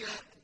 يأتي